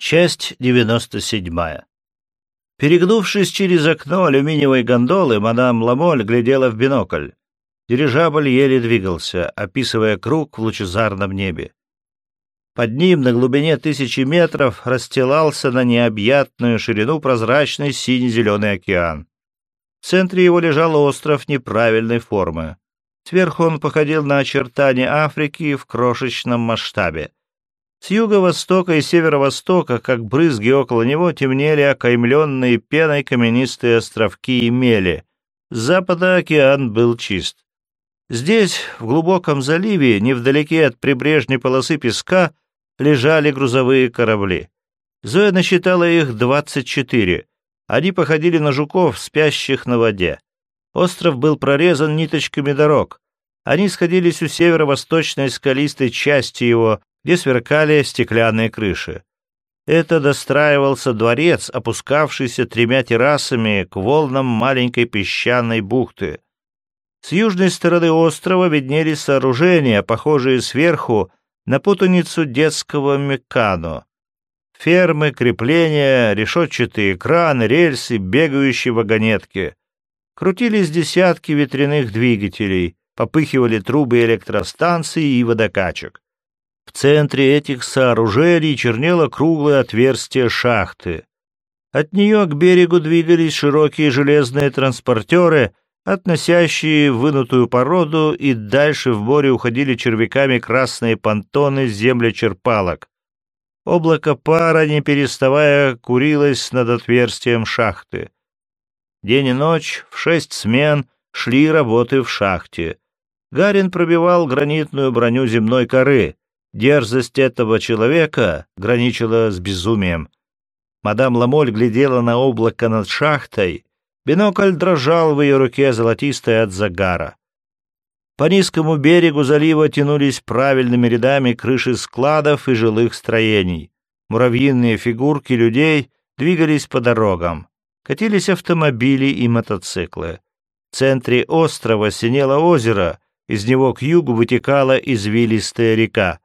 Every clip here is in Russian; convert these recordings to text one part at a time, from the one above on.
Часть 97. Перегнувшись через окно алюминиевой гондолы, мадам Ламоль глядела в бинокль. Дирижабль еле двигался, описывая круг в лучезарном небе. Под ним на глубине тысячи метров расстилался на необъятную ширину прозрачный сине-зеленый океан. В центре его лежал остров неправильной формы. Сверху он походил на очертания Африки в крошечном масштабе. С юго-востока и северо-востока, как брызги около него, темнели окаймленные пеной каменистые островки и мели. С запада океан был чист. Здесь, в глубоком заливе, невдалеке от прибрежной полосы песка, лежали грузовые корабли. Зоя насчитала их двадцать четыре. Они походили на жуков, спящих на воде. Остров был прорезан ниточками дорог. Они сходились у северо-восточной скалистой части его, где сверкали стеклянные крыши. Это достраивался дворец, опускавшийся тремя террасами к волнам маленькой песчаной бухты. С южной стороны острова виднелись сооружения, похожие сверху на путаницу детского мекано. Фермы, крепления, решетчатые краны, рельсы, бегающие вагонетки. Крутились десятки ветряных двигателей, попыхивали трубы электростанций и водокачек. В центре этих сооружений чернело круглое отверстие шахты. От нее к берегу двигались широкие железные транспортеры, относящие вынутую породу, и дальше в море уходили червяками красные понтоны землечерпалок. Облако пара, не переставая, курилось над отверстием шахты. День и ночь в шесть смен шли работы в шахте. Гарин пробивал гранитную броню земной коры. Дерзость этого человека граничила с безумием. Мадам Ламоль глядела на облако над шахтой. Бинокль дрожал в ее руке, золотистой от загара. По низкому берегу залива тянулись правильными рядами крыши складов и жилых строений. Муравьиные фигурки людей двигались по дорогам. Катились автомобили и мотоциклы. В центре острова синело озеро, из него к югу вытекала извилистая река.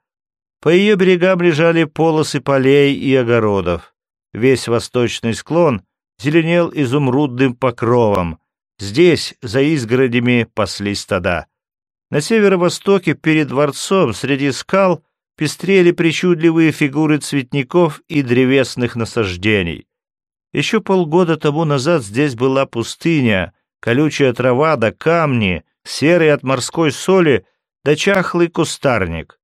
По ее берегам лежали полосы полей и огородов. Весь восточный склон зеленел изумрудным покровом. Здесь, за изгородями, пасли стада. На северо-востоке, перед дворцом, среди скал, пестрели причудливые фигуры цветников и древесных насаждений. Еще полгода тому назад здесь была пустыня, колючая трава да камни, серый от морской соли да чахлый кустарник.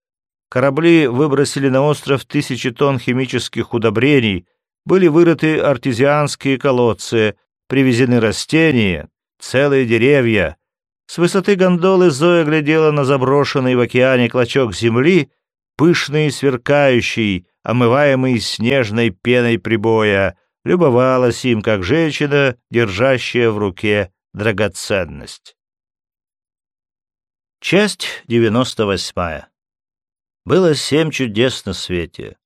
Корабли выбросили на остров тысячи тонн химических удобрений, были вырыты артезианские колодцы, привезены растения, целые деревья. С высоты гондолы Зоя глядела на заброшенный в океане клочок земли, пышный и сверкающий, омываемый снежной пеной прибоя, любовалась им, как женщина, держащая в руке драгоценность. Часть девяносто восьмая. Было семь чудес на свете.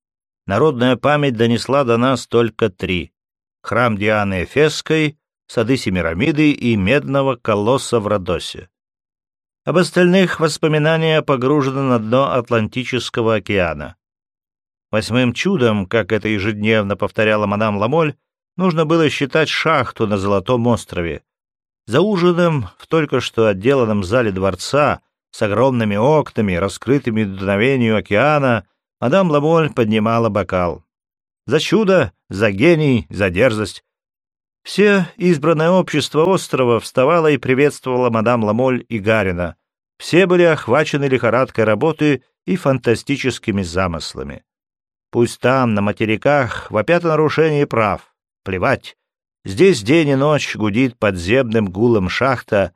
Народная память донесла до нас только три. Храм Дианы Эфесской, сады Семирамиды и медного колосса в Родосе. Об остальных воспоминания погружены на дно Атлантического океана. Восьмым чудом, как это ежедневно повторяла мадам Ламоль, нужно было считать шахту на Золотом острове. За ужином в только что отделанном зале дворца с огромными окнами, раскрытыми дуновению океана, мадам Ламоль поднимала бокал. За чудо, за гений, за дерзость. Все избранное общество острова вставало и приветствовало мадам Ламоль и Гарина. Все были охвачены лихорадкой работы и фантастическими замыслами. Пусть там, на материках, вопят о нарушении прав. Плевать. Здесь день и ночь гудит подземным гулом шахта,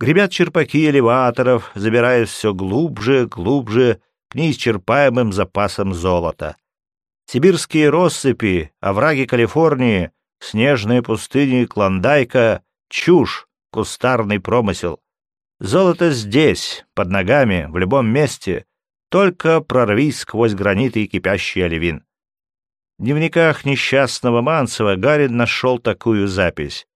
Гремят черпаки элеваторов, забираясь все глубже, глубже к неисчерпаемым запасам золота. Сибирские россыпи, овраги Калифорнии, снежные пустыни Клондайка — чушь, кустарный промысел. Золото здесь, под ногами, в любом месте, только прорвись сквозь граниты и кипящий оливин. В дневниках несчастного Манцева Гарин нашел такую запись.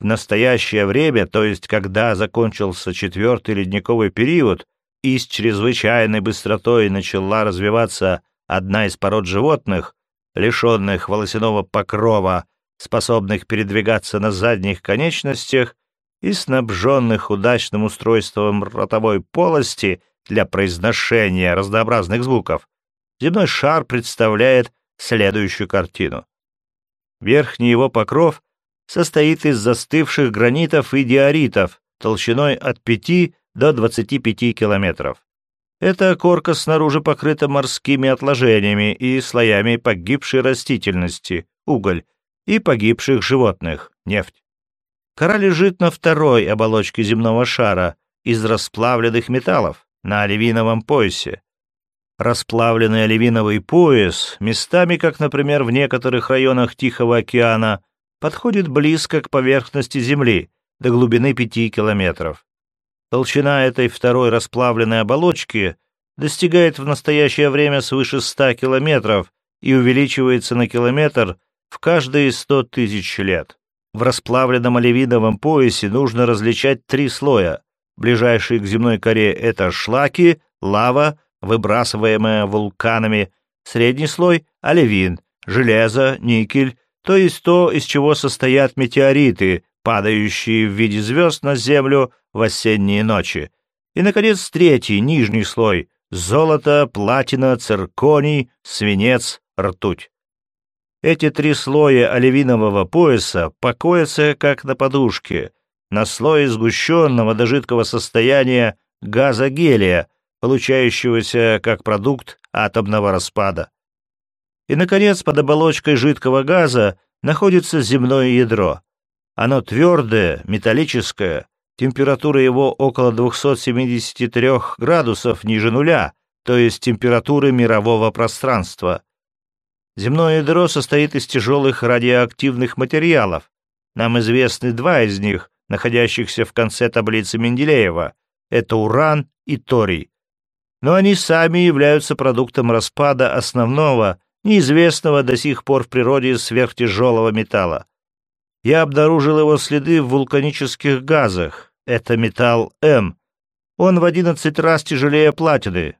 В настоящее время, то есть когда закончился четвертый ледниковый период и с чрезвычайной быстротой начала развиваться одна из пород животных, лишенных волосяного покрова, способных передвигаться на задних конечностях и снабженных удачным устройством ротовой полости для произношения разнообразных звуков, земной шар представляет следующую картину. Верхний его покров состоит из застывших гранитов и диоритов толщиной от 5 до 25 километров. Эта корка снаружи покрыта морскими отложениями и слоями погибшей растительности, уголь, и погибших животных, нефть. Кора лежит на второй оболочке земного шара из расплавленных металлов, на оливиновом поясе. Расплавленный оливиновый пояс, местами, как, например, в некоторых районах Тихого океана, подходит близко к поверхности Земли, до глубины пяти километров. Толщина этой второй расплавленной оболочки достигает в настоящее время свыше 100 километров и увеличивается на километр в каждые 100 тысяч лет. В расплавленном оливиновом поясе нужно различать три слоя. Ближайшие к земной коре — это шлаки, лава, выбрасываемая вулканами. Средний слой — оливин, железо, никель, то есть то, из чего состоят метеориты, падающие в виде звезд на Землю в осенние ночи. И, наконец, третий, нижний слой — золото, платина, цирконий, свинец, ртуть. Эти три слоя оливинового пояса покоятся как на подушке, на слое сгущенного до жидкого состояния газа гелия, получающегося как продукт атомного распада. И, наконец, под оболочкой жидкого газа находится земное ядро. Оно твердое, металлическое, температура его около 273 градусов ниже нуля, то есть температуры мирового пространства. Земное ядро состоит из тяжелых радиоактивных материалов. Нам известны два из них, находящихся в конце таблицы Менделеева. Это уран и торий. Но они сами являются продуктом распада основного, неизвестного до сих пор в природе сверхтяжелого металла. Я обнаружил его следы в вулканических газах. Это металл М. Он в 11 раз тяжелее платины.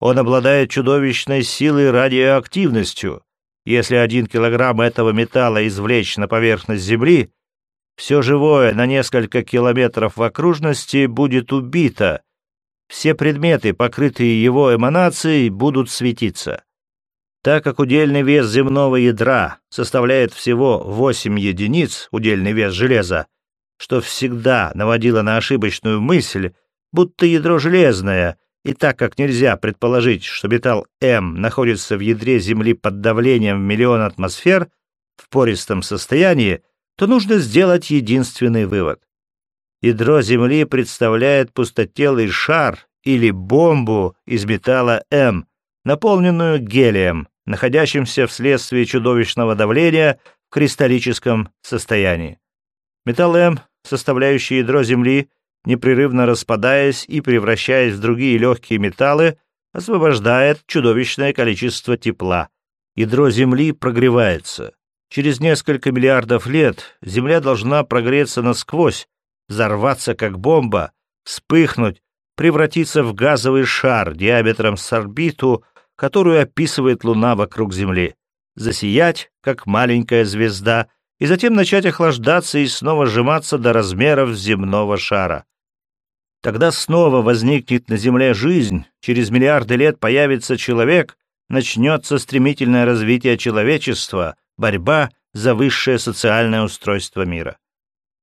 Он обладает чудовищной силой радиоактивностью. Если один килограмм этого металла извлечь на поверхность Земли, все живое на несколько километров в окружности будет убито. Все предметы, покрытые его эманацией, будут светиться. Так как удельный вес земного ядра составляет всего 8 единиц, удельный вес железа, что всегда наводило на ошибочную мысль, будто ядро железное, и так как нельзя предположить, что металл М находится в ядре Земли под давлением в миллион атмосфер в пористом состоянии, то нужно сделать единственный вывод. Ядро Земли представляет пустотелый шар или бомбу из металла М, наполненную гелием, находящимся вследствие чудовищного давления в кристаллическом состоянии. Металл М, составляющий ядро Земли, непрерывно распадаясь и превращаясь в другие легкие металлы, освобождает чудовищное количество тепла. Ядро Земли прогревается. Через несколько миллиардов лет Земля должна прогреться насквозь, взорваться как бомба, вспыхнуть, превратиться в газовый шар диаметром с орбиту, которую описывает Луна вокруг Земли, засиять, как маленькая звезда, и затем начать охлаждаться и снова сжиматься до размеров земного шара. Тогда снова возникнет на Земле жизнь, через миллиарды лет появится человек, начнется стремительное развитие человечества, борьба за высшее социальное устройство мира.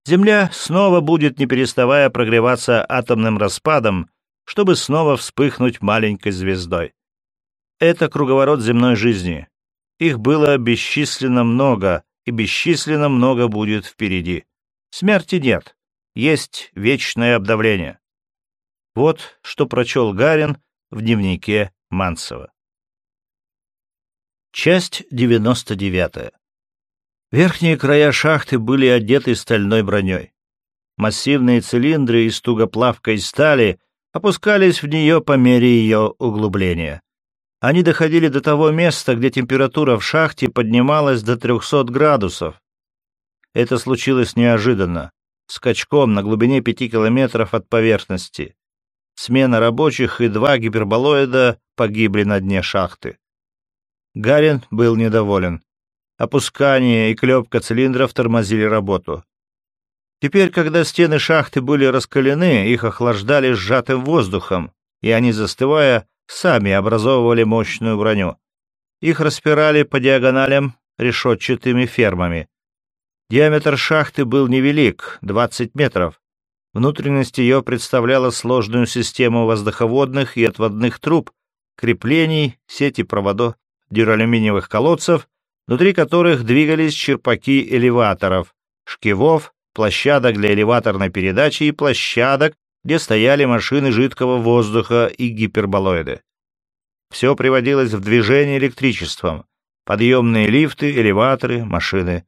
Земля снова будет, не переставая, прогреваться атомным распадом, чтобы снова вспыхнуть маленькой звездой. Это круговорот земной жизни. Их было бесчисленно много, и бесчисленно много будет впереди. Смерти нет, есть вечное обдавление. Вот что прочел Гарин в дневнике Манцева. Часть 99. Верхние края шахты были одеты стальной броней. Массивные цилиндры из тугоплавкой стали опускались в нее по мере ее углубления. Они доходили до того места, где температура в шахте поднималась до 300 градусов. Это случилось неожиданно, скачком на глубине 5 километров от поверхности. Смена рабочих и два гиперболоида погибли на дне шахты. Гарин был недоволен. Опускание и клепка цилиндров тормозили работу. Теперь, когда стены шахты были раскалены, их охлаждали сжатым воздухом, и они, застывая, сами образовывали мощную броню. Их распирали по диагоналям решетчатыми фермами. Диаметр шахты был невелик — 20 метров. Внутренность ее представляла сложную систему воздуховодных и отводных труб, креплений, сети проводов, дюралюминиевых колодцев, внутри которых двигались черпаки элеваторов, шкивов, площадок для элеваторной передачи и площадок, где стояли машины жидкого воздуха и гиперболоиды. Все приводилось в движение электричеством. Подъемные лифты, элеваторы, машины.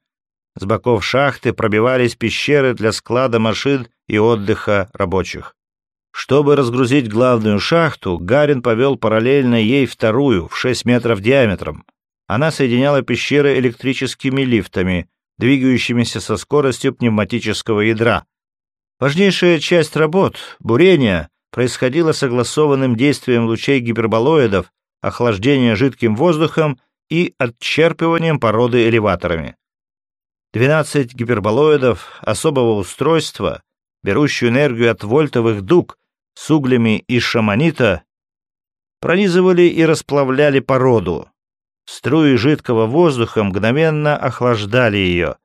С боков шахты пробивались пещеры для склада машин и отдыха рабочих. Чтобы разгрузить главную шахту, Гарин повел параллельно ей вторую, в 6 метров диаметром. Она соединяла пещеры электрическими лифтами, двигающимися со скоростью пневматического ядра. Важнейшая часть работ, бурение, происходила согласованным действием лучей гиперболоидов, охлаждения жидким воздухом и отчерпыванием породы элеваторами. 12 гиперболоидов особого устройства, берущую энергию от вольтовых дуг с углями из шаманита, пронизывали и расплавляли породу. Струи жидкого воздуха мгновенно охлаждали ее,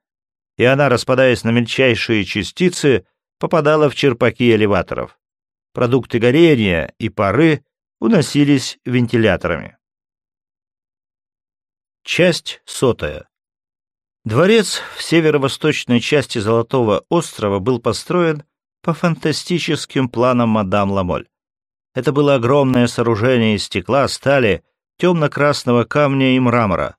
и она, распадаясь на мельчайшие частицы, попадала в черпаки элеваторов. Продукты горения и пары уносились вентиляторами. Часть сотая. Дворец в северо-восточной части Золотого острова был построен по фантастическим планам мадам Ламоль. Это было огромное сооружение из стекла, стали, темно-красного камня и мрамора.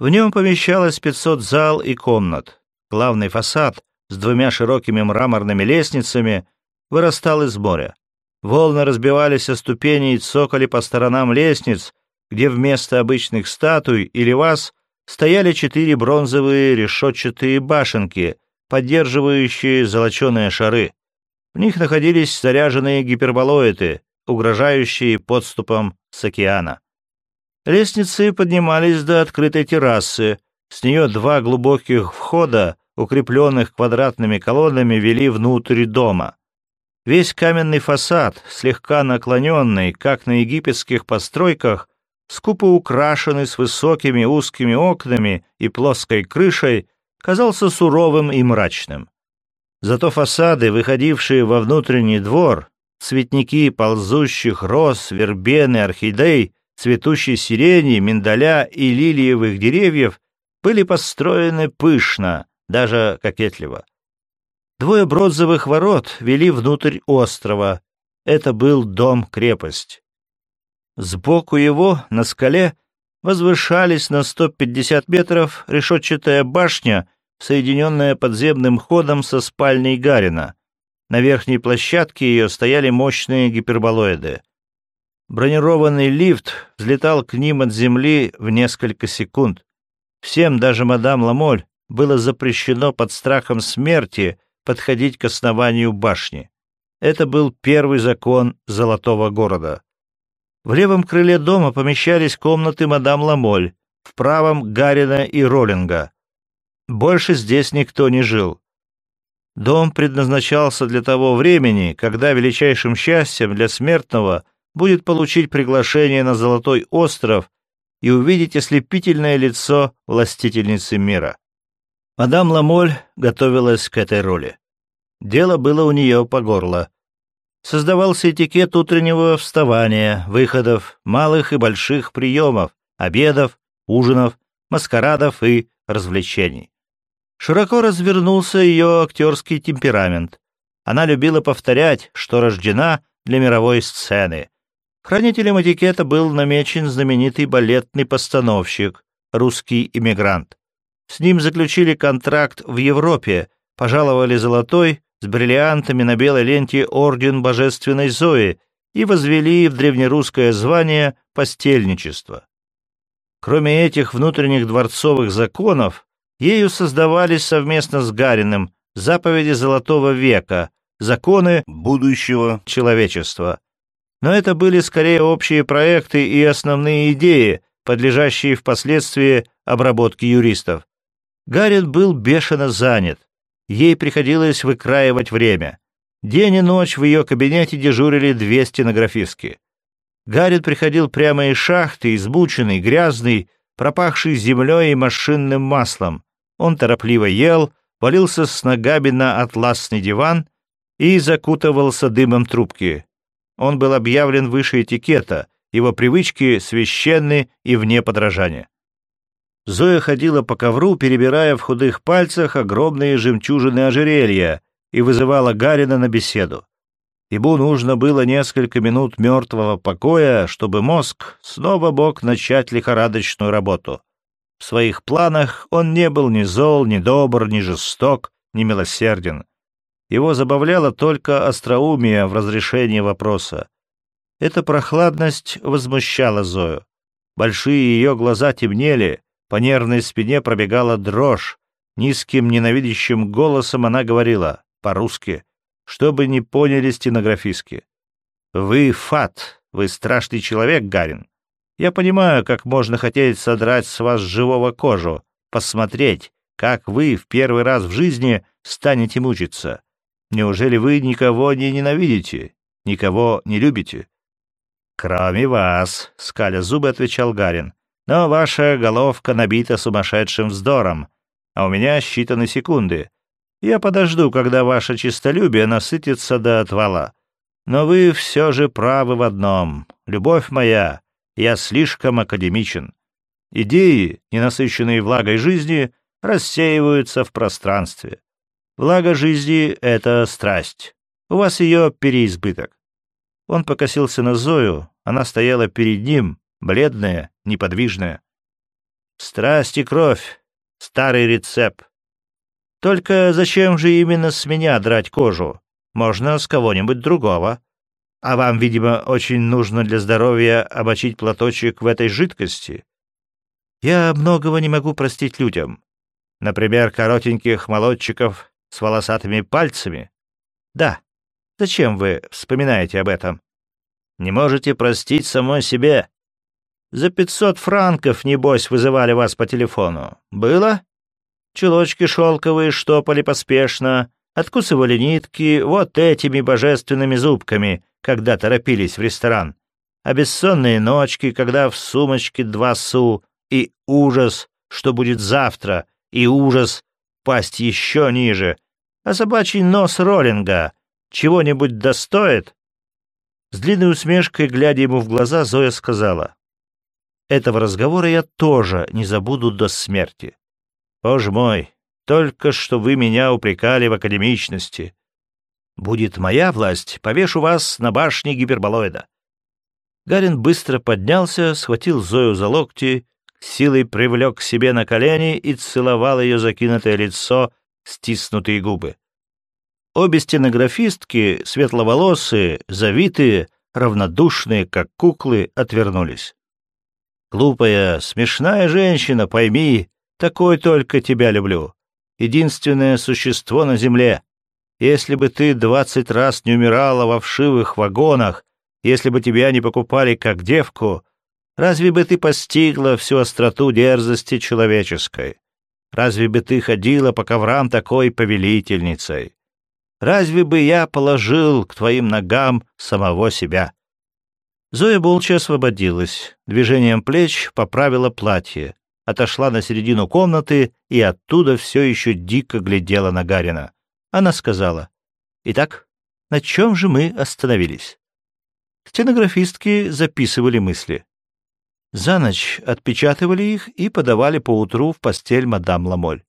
В нем помещалось 500 зал и комнат. Главный фасад с двумя широкими мраморными лестницами вырастал из моря. Волны разбивались о ступени и цокали по сторонам лестниц, где вместо обычных статуй или ваз стояли четыре бронзовые решетчатые башенки, поддерживающие золоченые шары. В них находились заряженные гиперболоиды, угрожающие подступом с океана. Лестницы поднимались до открытой террасы. С нее два глубоких входа, укрепленных квадратными колоннами, вели внутрь дома. Весь каменный фасад, слегка наклоненный, как на египетских постройках, скупо украшенный с высокими узкими окнами и плоской крышей, казался суровым и мрачным. Зато фасады, выходившие во внутренний двор, цветники ползущих роз, вербены, орхидей, цветущей сирени, миндаля и лилиевых деревьев, были построены пышно, даже кокетливо. Двое бронзовых ворот вели внутрь острова. Это был дом-крепость. Сбоку его, на скале, возвышались на 150 метров решетчатая башня, соединенная подземным ходом со спальней Гарина. На верхней площадке ее стояли мощные гиперболоиды. Бронированный лифт взлетал к ним от земли в несколько секунд. Всем, даже мадам Ламоль, было запрещено под страхом смерти подходить к основанию башни. Это был первый закон Золотого города. В левом крыле дома помещались комнаты мадам Ламоль, в правом — Гарина и Роллинга. Больше здесь никто не жил. Дом предназначался для того времени, когда величайшим счастьем для смертного будет получить приглашение на Золотой остров и увидеть ослепительное лицо властительницы мира. Мадам Ламоль готовилась к этой роли. Дело было у нее по горло. Создавался этикет утреннего вставания, выходов, малых и больших приемов, обедов, ужинов, маскарадов и развлечений. Широко развернулся ее актерский темперамент. Она любила повторять, что рождена для мировой сцены. Хранителем этикета был намечен знаменитый балетный постановщик, русский иммигрант. С ним заключили контракт в Европе, пожаловали золотой с бриллиантами на белой ленте орден Божественной Зои и возвели в древнерусское звание постельничество. Кроме этих внутренних дворцовых законов, ею создавались совместно с Гариным заповеди Золотого века, законы будущего человечества. Но это были скорее общие проекты и основные идеи, подлежащие впоследствии обработке юристов. Гарин был бешено занят. Ей приходилось выкраивать время. День и ночь в ее кабинете дежурили две стенографистки. Гарин приходил прямо из шахты, измученный, грязный, пропахший землей и машинным маслом. Он торопливо ел, валился с ногами на атласный диван и закутывался дымом трубки. Он был объявлен выше этикета, его привычки священны и вне подражания. Зоя ходила по ковру, перебирая в худых пальцах огромные жемчужины ожерелья, и вызывала Гарина на беседу. Ему нужно было несколько минут мертвого покоя, чтобы мозг снова мог начать лихорадочную работу. В своих планах он не был ни зол, ни добр, ни жесток, ни милосерден. Его забавляло только остроумие в разрешении вопроса. Эта прохладность возмущала Зою. Большие ее глаза темнели, по нервной спине пробегала дрожь. Низким ненавидящим голосом она говорила по-русски, чтобы не поняли стенографистки. «Вы фат, вы страшный человек, Гарин. Я понимаю, как можно хотеть содрать с вас живого кожу, посмотреть, как вы в первый раз в жизни станете мучиться. Неужели вы никого не ненавидите, никого не любите?» «Кроме вас», — скаля зубы, отвечал Гарин. «Но ваша головка набита сумасшедшим вздором, а у меня считаны секунды. Я подожду, когда ваше честолюбие насытится до отвала. Но вы все же правы в одном. Любовь моя, я слишком академичен. Идеи, ненасыщенные влагой жизни, рассеиваются в пространстве. Влага жизни — это страсть. У вас ее переизбыток. Он покосился на Зою, она стояла перед ним, бледная, неподвижная. Страсть и кровь — старый рецепт. Только зачем же именно с меня драть кожу? Можно с кого-нибудь другого. А вам, видимо, очень нужно для здоровья обочить платочек в этой жидкости. Я многого не могу простить людям. Например, коротеньких молодчиков с волосатыми пальцами. Да. Зачем вы вспоминаете об этом? Не можете простить самой себе. За пятьсот франков, небось, вызывали вас по телефону. Было? Чулочки шелковые штопали поспешно, откусывали нитки вот этими божественными зубками, когда торопились в ресторан. А бессонные ночки, когда в сумочке два су, и ужас, что будет завтра, и ужас пасть еще ниже. А собачий нос роллинга чего-нибудь достоит? С длинной усмешкой, глядя ему в глаза, Зоя сказала, «Этого разговора я тоже не забуду до смерти. Боже мой, только что вы меня упрекали в академичности. Будет моя власть, повешу вас на башне гиперболоида». Гарин быстро поднялся, схватил Зою за локти, силой привлек к себе на колени и целовал ее закинутое лицо, стиснутые губы. Обе стенографистки, светловолосые, завитые, равнодушные, как куклы, отвернулись. «Глупая, смешная женщина, пойми, такой только тебя люблю. Единственное существо на земле. Если бы ты двадцать раз не умирала во вшивых вагонах, если бы тебя не покупали как девку, разве бы ты постигла всю остроту дерзости человеческой? Разве бы ты ходила по коврам такой повелительницей? Разве бы я положил к твоим ногам самого себя?» Зоя молча освободилась, движением плеч поправила платье, отошла на середину комнаты и оттуда все еще дико глядела на Гарина. Она сказала, «Итак, на чем же мы остановились?» Стенографистки записывали мысли. За ночь отпечатывали их и подавали поутру в постель мадам Ламоль.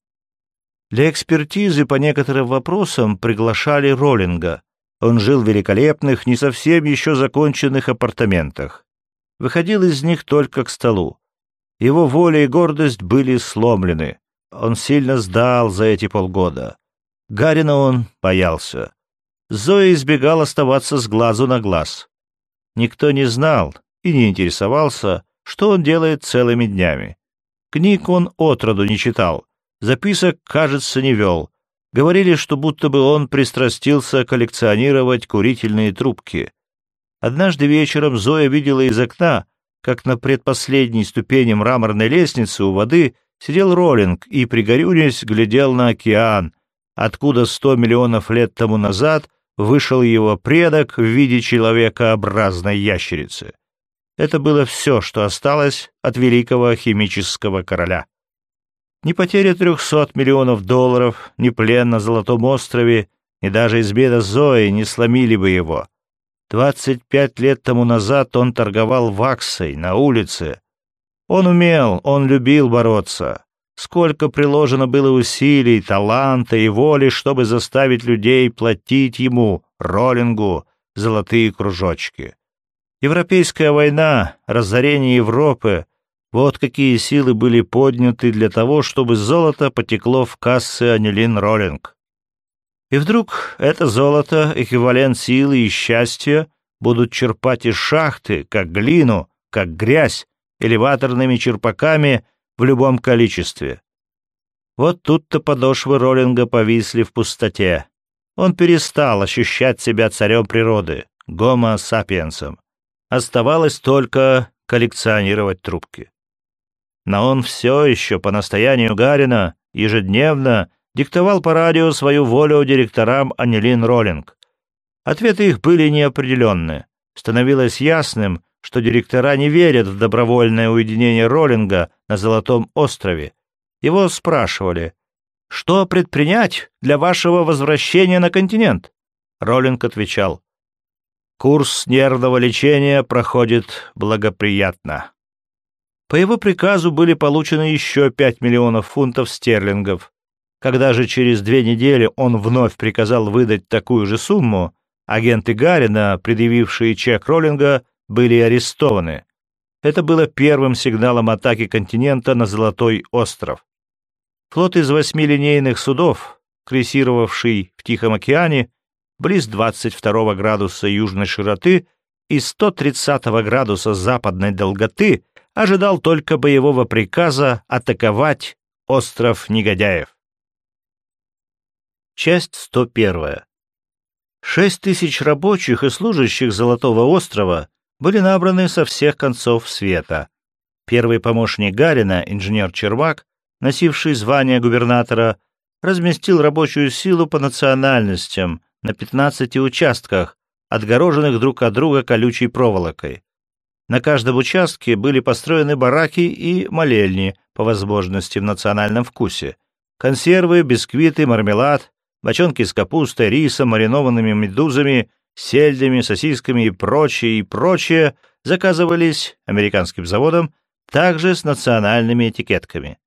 Для экспертизы по некоторым вопросам приглашали Роллинга. Он жил в великолепных, не совсем еще законченных апартаментах. Выходил из них только к столу. Его воля и гордость были сломлены. Он сильно сдал за эти полгода. Гарина он боялся. Зоя избегал оставаться с глазу на глаз. Никто не знал и не интересовался, что он делает целыми днями. Книг он отроду не читал, Записок, кажется, не вел. Говорили, что будто бы он пристрастился коллекционировать курительные трубки. Однажды вечером Зоя видела из окна, как на предпоследней ступени мраморной лестницы у воды сидел Роллинг и, пригорюнясь, глядел на океан, откуда сто миллионов лет тому назад вышел его предок в виде человекообразной ящерицы. Это было все, что осталось от великого химического короля. Ни потеря трехсот миллионов долларов, ни плен на Золотом острове, ни даже измена Зои не сломили бы его. Двадцать пять лет тому назад он торговал ваксой на улице. Он умел, он любил бороться. Сколько приложено было усилий, таланта и воли, чтобы заставить людей платить ему, роллингу, золотые кружочки. Европейская война, разорение Европы — вот какие силы были подняты для того, чтобы золото потекло в кассы Анилин Роллинг. И вдруг это золото, эквивалент силы и счастья, будут черпать из шахты, как глину, как грязь, элеваторными черпаками в любом количестве. Вот тут-то подошвы Роллинга повисли в пустоте. Он перестал ощущать себя царем природы, гомо-сапиенсом. Оставалось только коллекционировать трубки. Но он все еще по настоянию Гарина ежедневно диктовал по радио свою волю директорам Анилин Роллинг. Ответы их были неопределенны. Становилось ясным, что директора не верят в добровольное уединение Роллинга на Золотом острове. Его спрашивали, что предпринять для вашего возвращения на континент? Роллинг отвечал, курс нервного лечения проходит благоприятно. По его приказу были получены еще 5 миллионов фунтов стерлингов. Когда же через две недели он вновь приказал выдать такую же сумму, агенты Гарина, предъявившие чек Роллинга, были арестованы. Это было первым сигналом атаки континента на Золотой остров. Флот из восьми линейных судов, крейсировавший в Тихом океане, близ 22 градуса южной широты и 130 градуса западной долготы, ожидал только боевого приказа атаковать остров негодяев. Часть 101. Шесть тысяч рабочих и служащих Золотого острова были набраны со всех концов света. Первый помощник Гарина, инженер Червак, носивший звание губернатора, разместил рабочую силу по национальностям на 15 участках, отгороженных друг от друга колючей проволокой. На каждом участке были построены бараки и молельни, по возможности в национальном вкусе. Консервы, бисквиты, мармелад, бочонки с капустой, рисом, маринованными медузами, сельдями, сосисками и прочее, и прочее заказывались американским заводом, также с национальными этикетками.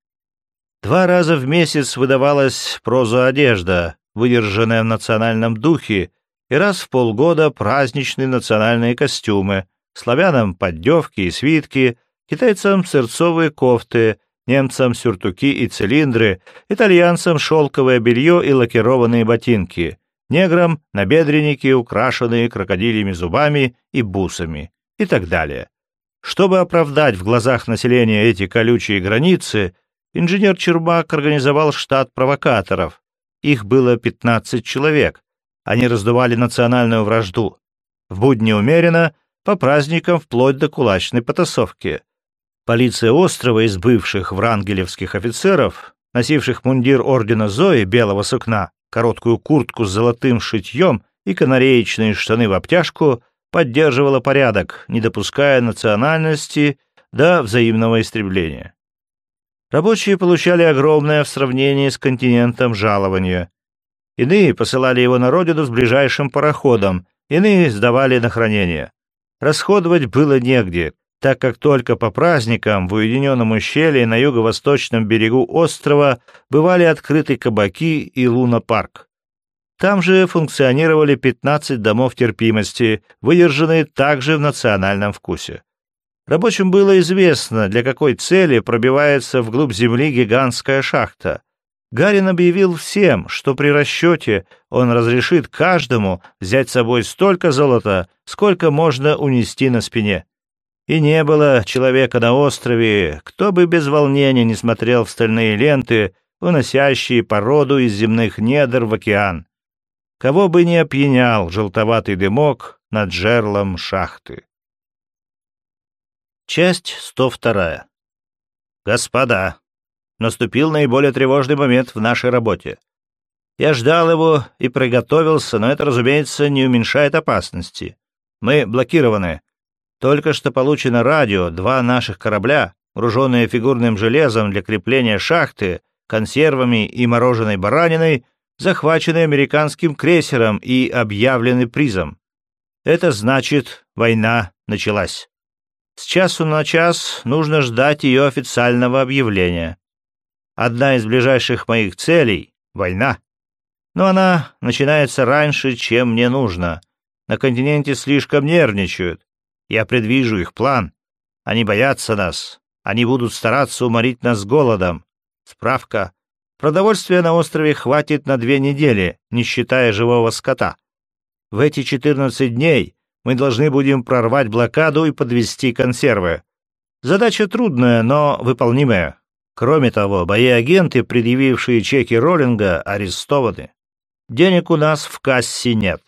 Два раза в месяц выдавалась проза-одежда, выдержанная в национальном духе, и раз в полгода праздничные национальные костюмы, славянам поддевки и свитки, китайцам сырцовые кофты, немцам сюртуки и цилиндры, итальянцам шелковое белье и лакированные ботинки, неграм набедренники, украшенные крокодилями зубами и бусами и так далее. Чтобы оправдать в глазах населения эти колючие границы, инженер Чербак организовал штат провокаторов. Их было 15 человек. Они раздували национальную вражду. В будни умеренно, по праздникам вплоть до кулачной потасовки. Полиция острова из бывших врангелевских офицеров, носивших мундир ордена Зои белого сукна, короткую куртку с золотым шитьем и канареечные штаны в обтяжку, поддерживала порядок, не допуская национальности до взаимного истребления. Рабочие получали огромное в сравнении с континентом жалование. Иные посылали его на родину с ближайшим пароходом, иные сдавали на хранение. Расходовать было негде, так как только по праздникам в уединенном ущелье на юго-восточном берегу острова бывали открыты кабаки и лунопарк. Там же функционировали 15 домов терпимости, выдержанные также в национальном вкусе. Рабочим было известно, для какой цели пробивается вглубь земли гигантская шахта. Гарин объявил всем, что при расчете он разрешит каждому взять с собой столько золота, сколько можно унести на спине. И не было человека на острове, кто бы без волнения не смотрел в стальные ленты, выносящие породу из земных недр в океан. Кого бы не опьянял желтоватый дымок над жерлом шахты. Часть 102. Господа, наступил наиболее тревожный момент в нашей работе. Я ждал его и приготовился, но это, разумеется, не уменьшает опасности. Мы блокированы. Только что получено радио, два наших корабля, груженные фигурным железом для крепления шахты, консервами и мороженой бараниной, захвачены американским крейсером и объявлены призом. Это значит, война началась. С часу на час нужно ждать ее официального объявления. Одна из ближайших моих целей — война. Но она начинается раньше, чем мне нужно. На континенте слишком нервничают. Я предвижу их план. Они боятся нас. Они будут стараться уморить нас голодом. Справка. Продовольствия на острове хватит на две недели, не считая живого скота. В эти 14 дней мы должны будем прорвать блокаду и подвести консервы. Задача трудная, но выполнимая. Кроме того, бои-агенты, предъявившие чеки Роллинга, арестованы. Денег у нас в кассе нет.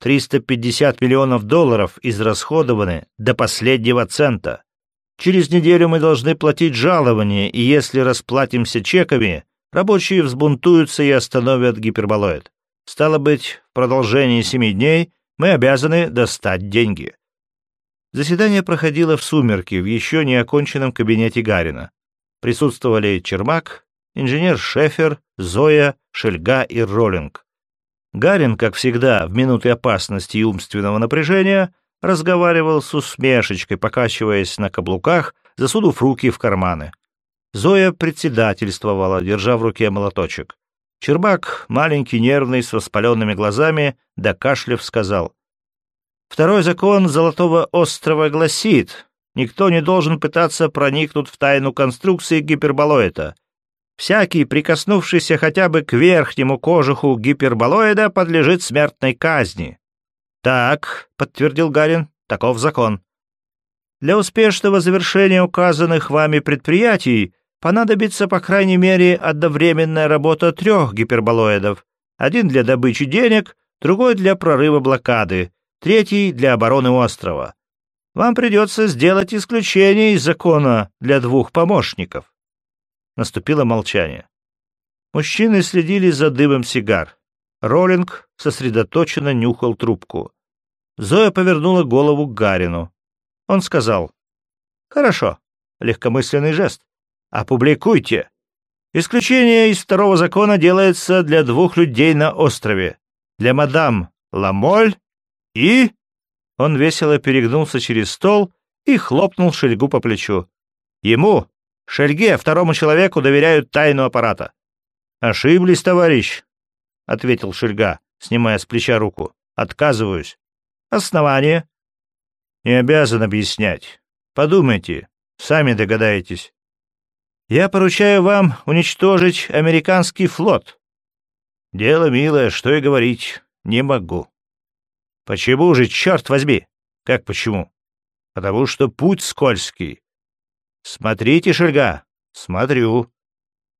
350 миллионов долларов израсходованы до последнего цента. Через неделю мы должны платить жалование, и если расплатимся чеками, рабочие взбунтуются и остановят гиперболоид. Стало быть, в продолжении семи дней мы обязаны достать деньги. Заседание проходило в сумерки в еще не оконченном кабинете Гарина. Присутствовали Чермак, инженер Шефер, Зоя, Шельга и Роллинг. Гарин, как всегда, в минуты опасности и умственного напряжения, разговаривал с усмешечкой, покачиваясь на каблуках, засунув руки в карманы. Зоя председательствовала, держа в руке молоточек. Чербак, маленький, нервный, с воспаленными глазами, до кашлев сказал. «Второй закон Золотого острова гласит, никто не должен пытаться проникнуть в тайну конструкции гиперболоида. Всякий, прикоснувшийся хотя бы к верхнему кожуху гиперболоида, подлежит смертной казни». «Так», — подтвердил Гарин, — «таков закон». Для успешного завершения указанных вами предприятий понадобится по крайней мере одновременная работа трех гиперболоидов. Один для добычи денег, другой для прорыва блокады, третий для обороны острова. Вам придется сделать исключение из закона для двух помощников. Наступило молчание. Мужчины следили за дымом сигар. Роллинг сосредоточенно нюхал трубку. Зоя повернула голову к Гарину. Он сказал, «Хорошо, легкомысленный жест. Опубликуйте. Исключение из второго закона делается для двух людей на острове. Для мадам Ламоль и...» Он весело перегнулся через стол и хлопнул Шельгу по плечу. «Ему, Шельге, второму человеку доверяют тайну аппарата». «Ошиблись, товарищ», — ответил Шельга, снимая с плеча руку. «Отказываюсь». «Основание?» «Не обязан объяснять. Подумайте, сами догадаетесь». Я поручаю вам уничтожить американский флот. Дело милое, что и говорить, не могу. Почему же, черт возьми? Как почему? Потому что путь скользкий. Смотрите, Шельга, смотрю.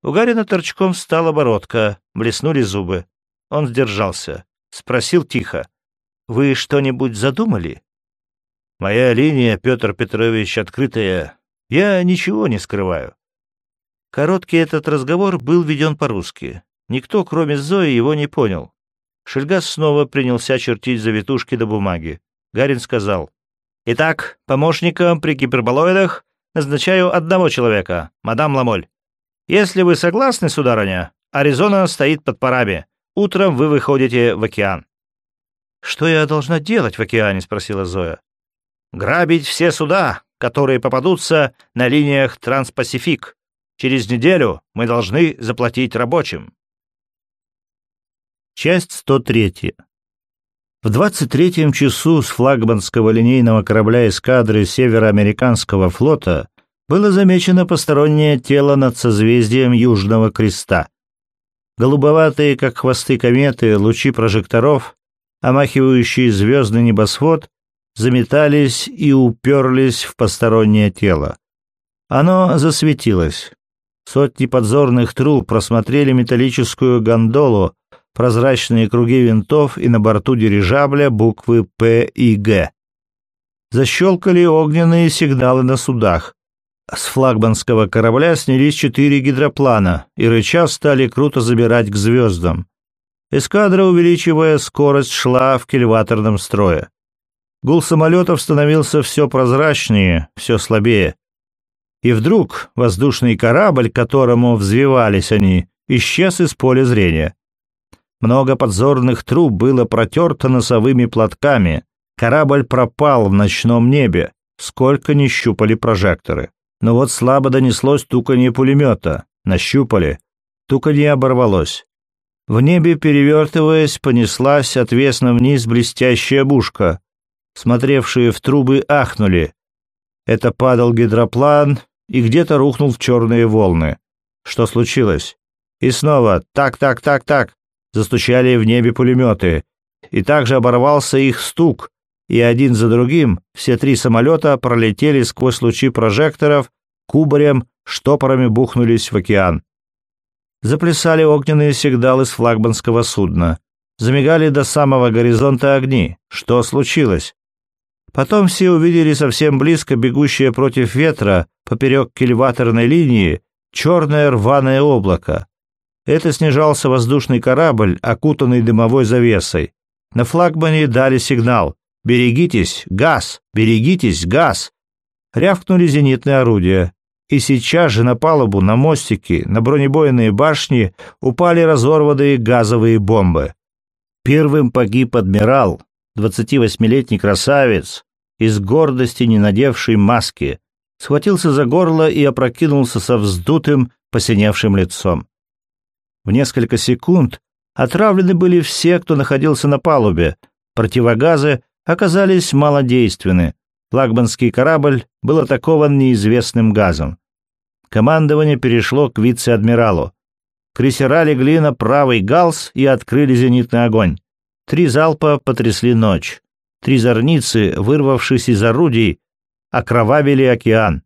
У Гарина торчком встала бородка, блеснули зубы. Он сдержался, спросил тихо. «Вы что-нибудь задумали?» «Моя линия, Петр Петрович, открытая. Я ничего не скрываю. Короткий этот разговор был веден по-русски. Никто, кроме Зои, его не понял. Шельгас снова принялся чертить завитушки до бумаги. Гарин сказал. «Итак, помощником при гиперболоидах назначаю одного человека, мадам Ламоль. Если вы согласны, сударыня, Аризона стоит под парами. Утром вы выходите в океан». «Что я должна делать в океане?» — спросила Зоя. «Грабить все суда, которые попадутся на линиях Транспасифик. Через неделю мы должны заплатить рабочим. Часть 103. В 23-м часу с флагманского линейного корабля эскадры Североамериканского флота было замечено постороннее тело над созвездием Южного Креста. Голубоватые, как хвосты кометы, лучи прожекторов, омахивающие звездный небосвод, заметались и уперлись в постороннее тело. Оно засветилось. Сотни подзорных труб просмотрели металлическую гондолу, прозрачные круги винтов и на борту дирижабля буквы «П» и «Г». Защелкали огненные сигналы на судах. С флагманского корабля снялись четыре гидроплана и рыча стали круто забирать к звездам. Эскадра, увеличивая скорость, шла в кильваторном строе. Гул самолетов становился все прозрачнее, все слабее. И вдруг воздушный корабль, к которому взвивались они, исчез из поля зрения. Много подзорных труб было протерто носовыми платками. Корабль пропал в ночном небе, сколько ни щупали прожекторы. Но вот слабо донеслось туканье пулемета. Нащупали. Туканье оборвалось. В небе, перевертываясь, понеслась отвесно вниз блестящая бушка. Смотревшие в трубы ахнули. Это падал гидроплан и где-то рухнул в черные волны. Что случилось? И снова «так, так, так, так» застучали в небе пулеметы. И также оборвался их стук, и один за другим все три самолета пролетели сквозь лучи прожекторов, кубарем, штопорами бухнулись в океан. Заплясали огненные сигналы с флагманского судна. Замигали до самого горизонта огни. Что случилось? Потом все увидели совсем близко бегущее против ветра поперек кильваторной линии черное рваное облако. Это снижался воздушный корабль, окутанный дымовой завесой. На флагмане дали сигнал «Берегитесь! Газ! Берегитесь! Газ!» Рявкнули зенитные орудия. И сейчас же на палубу, на мостики, на бронебойные башни упали разорванные газовые бомбы. Первым погиб адмирал, 28-летний красавец, из гордости не надевший маски, схватился за горло и опрокинулся со вздутым, посиневшим лицом. В несколько секунд отравлены были все, кто находился на палубе. Противогазы оказались малодейственны. Флагманский корабль был атакован неизвестным газом. Командование перешло к вице-адмиралу. Крейсера легли на правый галс и открыли зенитный огонь. Три залпа потрясли ночь. Три зорницы, вырвавшись из орудий, окровавили океан.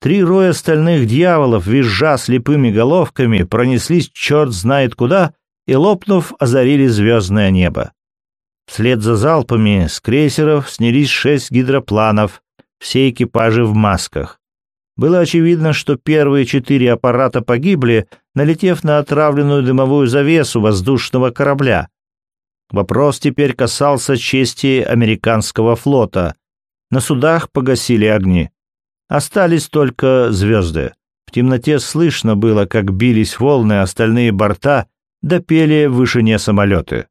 Три роя стальных дьяволов, визжа слепыми головками, пронеслись черт знает куда и, лопнув, озарили звездное небо. Вслед за залпами с крейсеров снялись шесть гидропланов, все экипажи в масках. Было очевидно, что первые четыре аппарата погибли, налетев на отравленную дымовую завесу воздушного корабля. Вопрос теперь касался чести американского флота. На судах погасили огни. Остались только звезды. В темноте слышно было, как бились волны, остальные борта допели в вышине самолеты.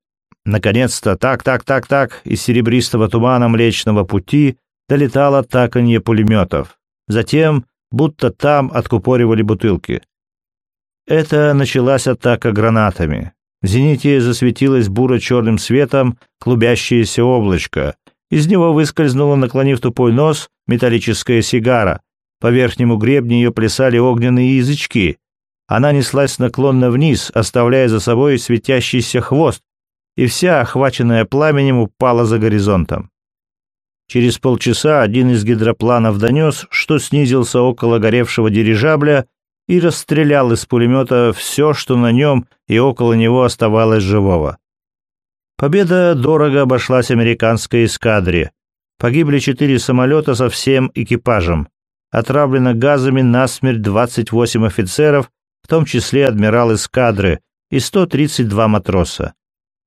Наконец-то так, так, так, так из серебристого тумана Млечного Пути долетало таканье пулеметов. Затем, будто там откупоривали бутылки. Это началась атака гранатами. В зените засветилось буро-черным светом клубящееся облачко. Из него выскользнула, наклонив тупой нос, металлическая сигара. По верхнему гребню ее плясали огненные язычки. Она неслась наклонно вниз, оставляя за собой светящийся хвост, и вся, охваченная пламенем, упала за горизонтом. Через полчаса один из гидропланов донес, что снизился около горевшего дирижабля и расстрелял из пулемета все, что на нем и около него оставалось живого. Победа дорого обошлась американской эскадре. Погибли четыре самолета со всем экипажем. Отравлено газами насмерть 28 офицеров, в том числе адмирал эскадры, и 132 матроса.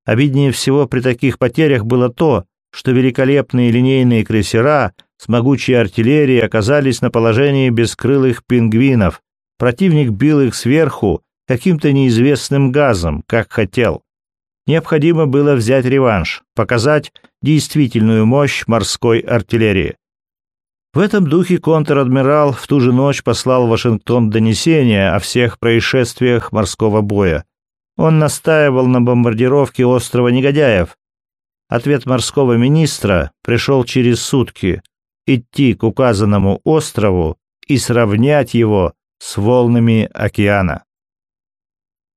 Обиднее всего при таких потерях было то, что великолепные линейные крейсера с могучей артиллерией оказались на положении бескрылых пингвинов. Противник бил их сверху каким-то неизвестным газом, как хотел. Необходимо было взять реванш, показать действительную мощь морской артиллерии. В этом духе контр-адмирал в ту же ночь послал в Вашингтон донесение о всех происшествиях морского боя. Он настаивал на бомбардировке острова Негодяев. Ответ морского министра пришел через сутки идти к указанному острову и сравнять его с волнами океана.